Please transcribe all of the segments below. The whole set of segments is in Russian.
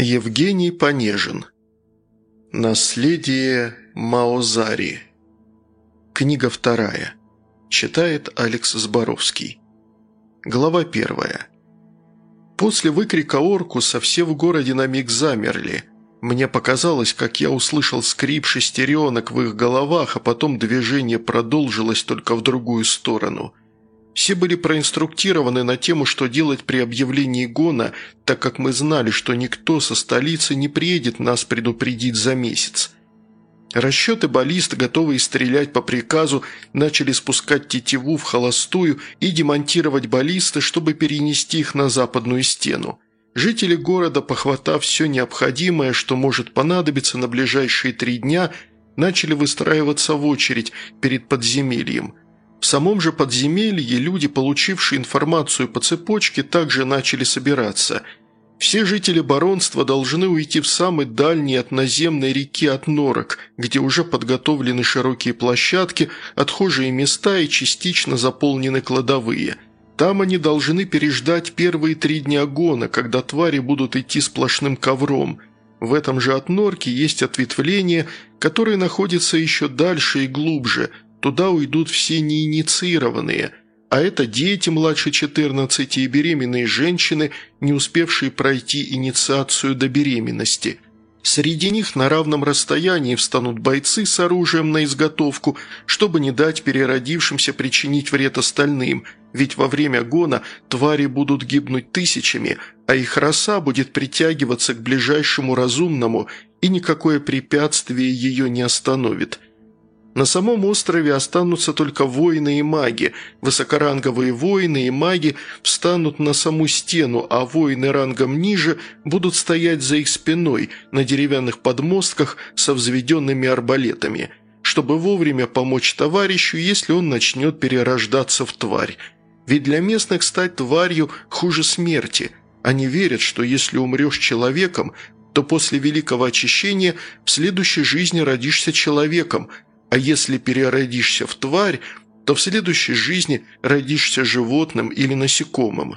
Евгений Понежин. Наследие Маозари. Книга вторая. Читает Алекс Зборовский. Глава первая. После выкрика Оркуса все в городе на миг замерли. Мне показалось, как я услышал скрип шестеренок в их головах, а потом движение продолжилось только в другую сторону – все были проинструктированы на тему, что делать при объявлении гона, так как мы знали, что никто со столицы не приедет нас предупредить за месяц. Расчеты баллист, готовые стрелять по приказу, начали спускать тетиву в холостую и демонтировать баллисты, чтобы перенести их на западную стену. Жители города, похватав все необходимое, что может понадобиться на ближайшие три дня, начали выстраиваться в очередь перед подземельем – в самом же подземелье люди, получившие информацию по цепочке, также начали собираться. Все жители баронства должны уйти в самый дальний от наземной реки от норок, где уже подготовлены широкие площадки, отхожие места и частично заполнены кладовые. Там они должны переждать первые три дня гона, когда твари будут идти сплошным ковром. В этом же от норки есть ответвление, которое находится еще дальше и глубже – Туда уйдут все неинициированные, а это дети младше 14 и беременные женщины, не успевшие пройти инициацию до беременности. Среди них на равном расстоянии встанут бойцы с оружием на изготовку, чтобы не дать переродившимся причинить вред остальным, ведь во время гона твари будут гибнуть тысячами, а их роса будет притягиваться к ближайшему разумному, и никакое препятствие ее не остановит – на самом острове останутся только воины и маги. Высокоранговые воины и маги встанут на саму стену, а воины рангом ниже будут стоять за их спиной на деревянных подмостках со взведенными арбалетами, чтобы вовремя помочь товарищу, если он начнет перерождаться в тварь. Ведь для местных стать тварью хуже смерти. Они верят, что если умрешь человеком, то после великого очищения в следующей жизни родишься человеком – а если переродишься в тварь, то в следующей жизни родишься животным или насекомым.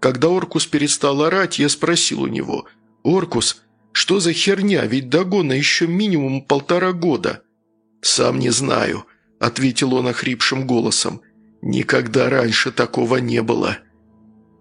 Когда Оркус перестал орать, я спросил у него, «Оркус, что за херня, ведь до гона еще минимум полтора года». «Сам не знаю», – ответил он охрипшим голосом. «Никогда раньше такого не было».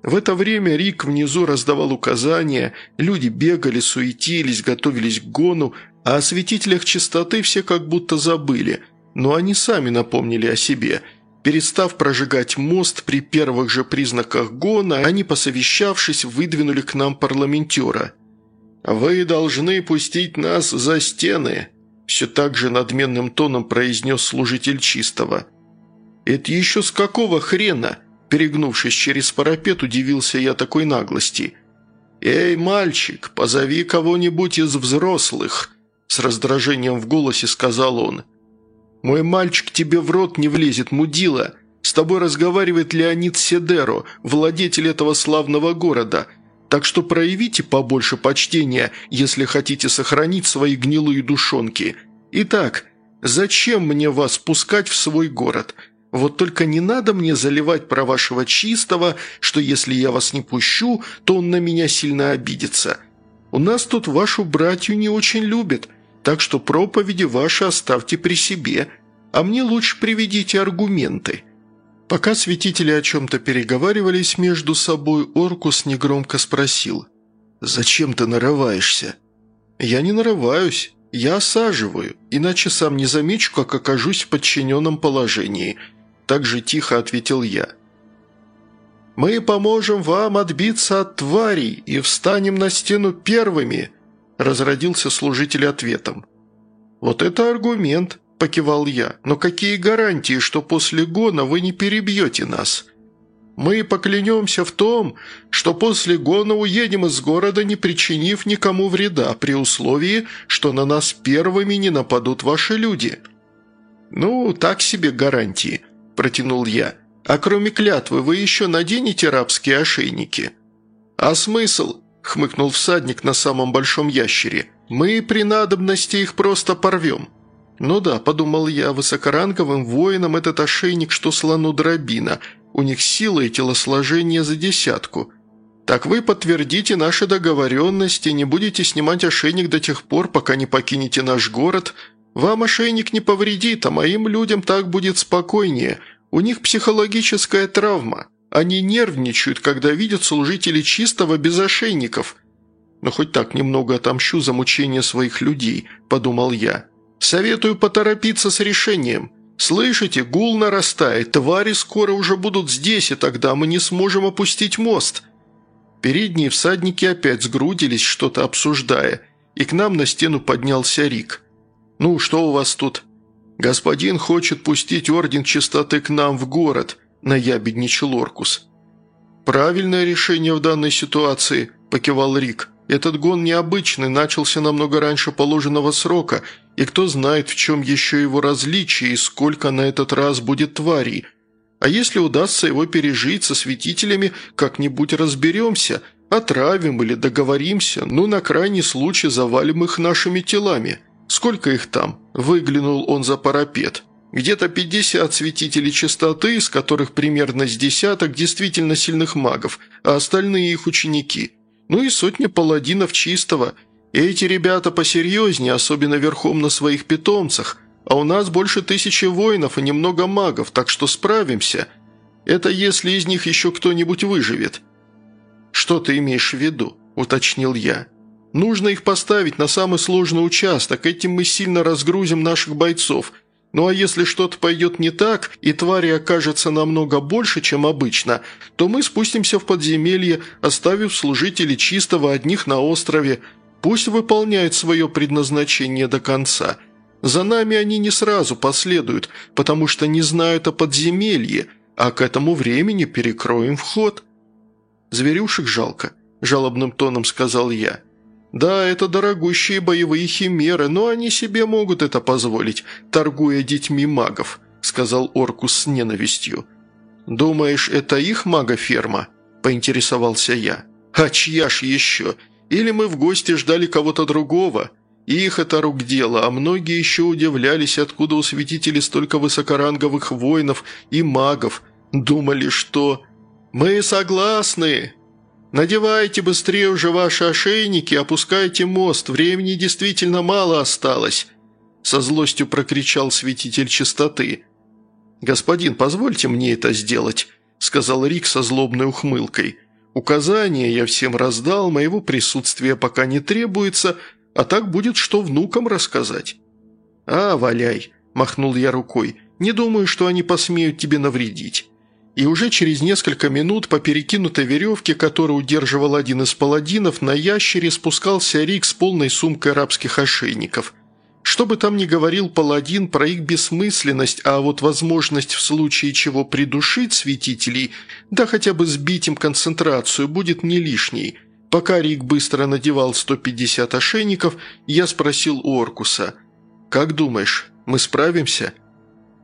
В это время Рик внизу раздавал указания, люди бегали, суетились, готовились к гону, а о святителях чистоты все как будто забыли, но они сами напомнили о себе. Перестав прожигать мост при первых же признаках гона, они, посовещавшись, выдвинули к нам парламентера. «Вы должны пустить нас за стены», – все так же надменным тоном произнес служитель чистого. «Это еще с какого хрена?» – перегнувшись через парапет, удивился я такой наглости. «Эй, мальчик, позови кого-нибудь из взрослых», с раздражением в голосе сказал он. «Мой мальчик тебе в рот не влезет, мудила. С тобой разговаривает Леонид Седеро, владетель этого славного города. Так что проявите побольше почтения, если хотите сохранить свои гнилые душонки. Итак, зачем мне вас пускать в свой город?» Вот только не надо мне заливать про вашего чистого, что если я вас не пущу, то он на меня сильно обидится. У нас тут вашу братью не очень любят, так что проповеди ваши оставьте при себе, а мне лучше приведите аргументы». Пока святители о чем-то переговаривались между собой, Оркус негромко спросил. «Зачем ты нарываешься?» «Я не нарываюсь, я осаживаю, иначе сам не замечу, как окажусь в подчиненном положении», – так же тихо ответил я. «Мы поможем вам отбиться от тварей и встанем на стену первыми», разродился служитель ответом. «Вот это аргумент», – покивал я. «Но какие гарантии, что после гона вы не перебьете нас?» «Мы поклянемся в том, что после гона уедем из города, не причинив никому вреда, при условии, что на нас первыми не нападут ваши люди». «Ну, так себе гарантии», – протянул я. «А кроме клятвы вы еще наденете рабские ошейники?» «А смысл?» – хмыкнул всадник на самом большом ящере. «Мы при надобности их просто порвем». «Ну да», – подумал я, – высокоранговым воинам этот ошейник, что слону дробина. У них сила и телосложение за десятку. «Так вы подтвердите наши договоренности, не будете снимать ошейник до тех пор, пока не покинете наш город. Вам ошейник не повредит, а моим людям так будет спокойнее. У них психологическая травма. Они нервничают, когда видят служителей чистого без ошейников. Но хоть так немного отомщу за мучение своих людей», – подумал я. «Советую поторопиться с решением». «Слышите, гул нарастает, твари скоро уже будут здесь, и тогда мы не сможем опустить мост». Передние всадники опять сгрудились, что-то обсуждая, и к нам на стену поднялся Рик. «Ну, что у вас тут?» «Господин хочет пустить Орден Чистоты к нам в город», – наябедничал Оркус. «Правильное решение в данной ситуации», – покивал Рик. «Этот гон необычный, начался намного раньше положенного срока, и кто знает, в чем еще его различие и сколько на этот раз будет тварей. А если удастся его пережить со святителями, как-нибудь разберемся, отравим или договоримся, ну, на крайний случай завалим их нашими телами. Сколько их там?» – выглянул он за парапет. «Где-то 50 святителей чистоты, из которых примерно с десяток действительно сильных магов, а остальные их ученики. Ну и сотня паладинов чистого – эти ребята посерьезнее, особенно верхом на своих питомцах, а у нас больше тысячи воинов и немного магов, так что справимся. Это если из них еще кто-нибудь выживет». «Что ты имеешь в виду?» – уточнил я. «Нужно их поставить на самый сложный участок, этим мы сильно разгрузим наших бойцов. Ну а если что-то пойдет не так, и твари окажется намного больше, чем обычно, то мы спустимся в подземелье, оставив служителей чистого одних на острове, Пусть выполняют свое предназначение до конца. За нами они не сразу последуют, потому что не знают о подземелье, а к этому времени перекроем вход». «Зверюшек жалко», – жалобным тоном сказал я. «Да, это дорогущие боевые химеры, но они себе могут это позволить, торгуя детьми магов», – сказал Оркус с ненавистью. «Думаешь, это их магоферма?» – поинтересовался я. «А чья ж еще? Или мы в гости ждали кого-то другого. Их это рук дело, а многие еще удивлялись, откуда у святителей столько высокоранговых воинов и магов. Думали, что... «Мы согласны!» «Надевайте быстрее уже ваши ошейники, опускайте мост, времени действительно мало осталось!» Со злостью прокричал святитель чистоты. «Господин, позвольте мне это сделать», — сказал Рик со злобной ухмылкой. Указания я всем раздал, моего присутствия пока не требуется, а так будет что внукам рассказать». «А, валяй», – махнул я рукой, – «не думаю, что они посмеют тебе навредить». И уже через несколько минут по перекинутой веревке, которую удерживал один из паладинов, на ящере спускался Рик с полной сумкой арабских ошейников – что бы там ни говорил паладин про их бессмысленность, а вот возможность в случае чего придушить святителей, да хотя бы сбить им концентрацию, будет не лишней. Пока Рик быстро надевал 150 ошейников, я спросил Оркуса, «Как думаешь, мы справимся?»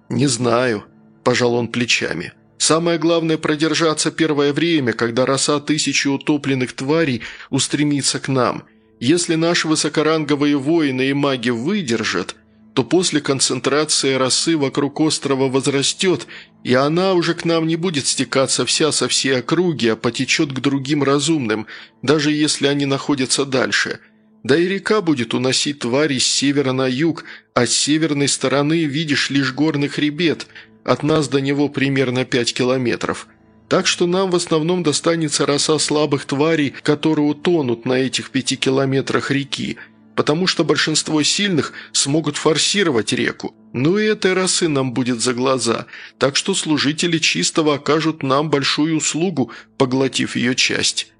«Не знаю», – пожал он плечами. «Самое главное – продержаться первое время, когда роса тысячи утопленных тварей устремится к нам – если наши высокоранговые воины и маги выдержат, то после концентрации росы вокруг острова возрастет, и она уже к нам не будет стекаться вся со всей округи, а потечет к другим разумным, даже если они находятся дальше. Да и река будет уносить твари с севера на юг, а с северной стороны видишь лишь горный хребет, от нас до него примерно пять километров». Так что нам в основном достанется роса слабых тварей, которые утонут на этих пяти километрах реки, потому что большинство сильных смогут форсировать реку. Ну и этой росы нам будет за глаза, так что служители чистого окажут нам большую услугу, поглотив ее часть.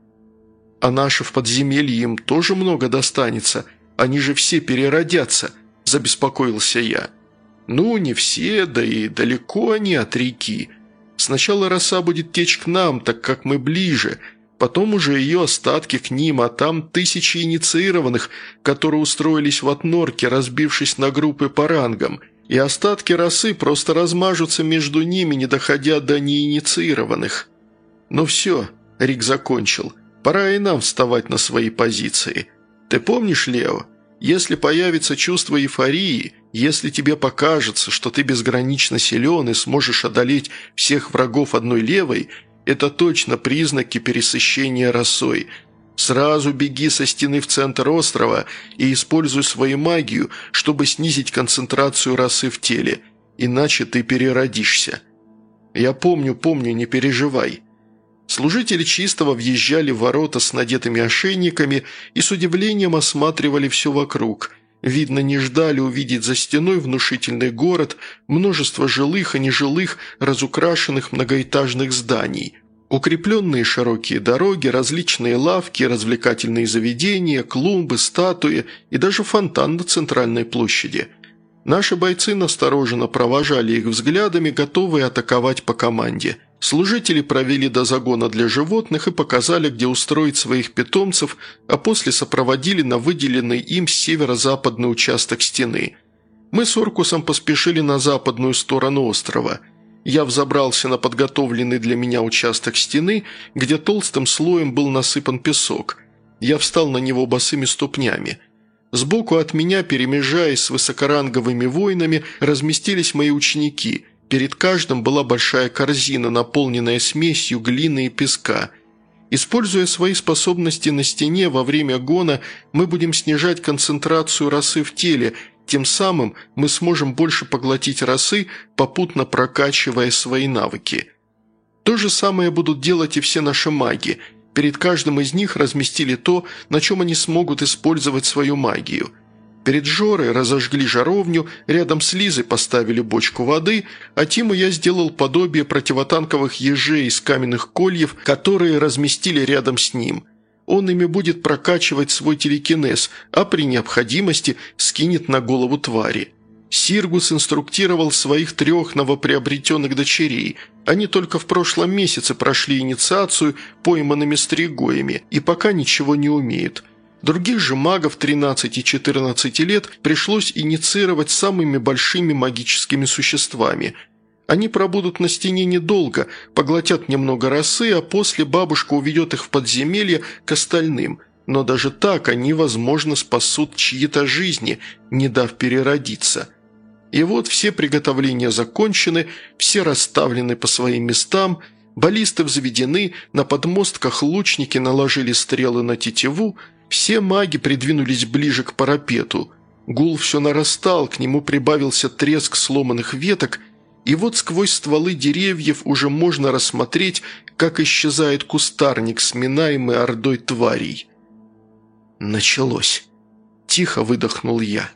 А наши в подземелье им тоже много достанется, они же все переродятся», – забеспокоился я. «Ну, не все, да и далеко они от реки», Сначала роса будет течь к нам, так как мы ближе, потом уже ее остатки к ним, а там тысячи инициированных, которые устроились в отнорке, разбившись на группы по рангам, и остатки росы просто размажутся между ними, не доходя до неинициированных. Ну все, Рик закончил, пора и нам вставать на свои позиции. Ты помнишь, Лео, если появится чувство эйфории – если тебе покажется, что ты безгранично силен и сможешь одолеть всех врагов одной левой, Это точно признаки пересыщения росой. Сразу беги со стены в центр острова и используй свою магию, чтобы снизить концентрацию росы в теле, иначе ты переродишься. Я помню, помню, не переживай. Служители чистого въезжали в ворота с надетыми ошейниками и с удивлением осматривали все вокруг. Видно, не ждали увидеть за стеной внушительный город, множество жилых и нежилых, разукрашенных многоэтажных зданий. Укрепленные широкие дороги, различные лавки, развлекательные заведения, клумбы, статуи и даже фонтан на центральной площади. Наши бойцы настороженно провожали их взглядами, готовые атаковать по команде – Служители провели до загона для животных и показали, где устроить своих питомцев, а после сопроводили на выделенный им северо-западный участок стены. Мы с Оркусом поспешили на западную сторону острова. Я взобрался на подготовленный для меня участок стены, где толстым слоем был насыпан песок. Я встал на него босыми ступнями. Сбоку от меня, перемежаясь с высокоранговыми воинами, разместились мои ученики – Перед каждым была большая корзина, наполненная смесью глины и песка. Используя свои способности на стене во время гона, мы будем снижать концентрацию росы в теле, тем самым мы сможем больше поглотить росы, попутно прокачивая свои навыки. То же самое будут делать и все наши маги. Перед каждым из них разместили то, на чем они смогут использовать свою магию – Перед Жорой разожгли жаровню, рядом с Лизой поставили бочку воды, а Тиму я сделал подобие противотанковых ежей из каменных кольев, которые разместили рядом с ним. Он ими будет прокачивать свой телекинез, а при необходимости скинет на голову твари. Сиргус инструктировал своих трех новоприобретенных дочерей. Они только в прошлом месяце прошли инициацию пойманными стригоями и пока ничего не умеют – Других же магов 13 и 14 лет пришлось инициировать самыми большими магическими существами. Они пробудут на стене недолго, поглотят немного росы, а после бабушка уведет их в подземелье к остальным. Но даже так они, возможно, спасут чьи-то жизни, не дав переродиться. И вот все приготовления закончены, все расставлены по своим местам – Баллисты взведены, на подмостках лучники наложили стрелы на тетиву, все маги придвинулись ближе к парапету. Гул все нарастал, к нему прибавился треск сломанных веток, и вот сквозь стволы деревьев уже можно рассмотреть, как исчезает кустарник, сминаемый ордой тварей. «Началось!» – тихо выдохнул я.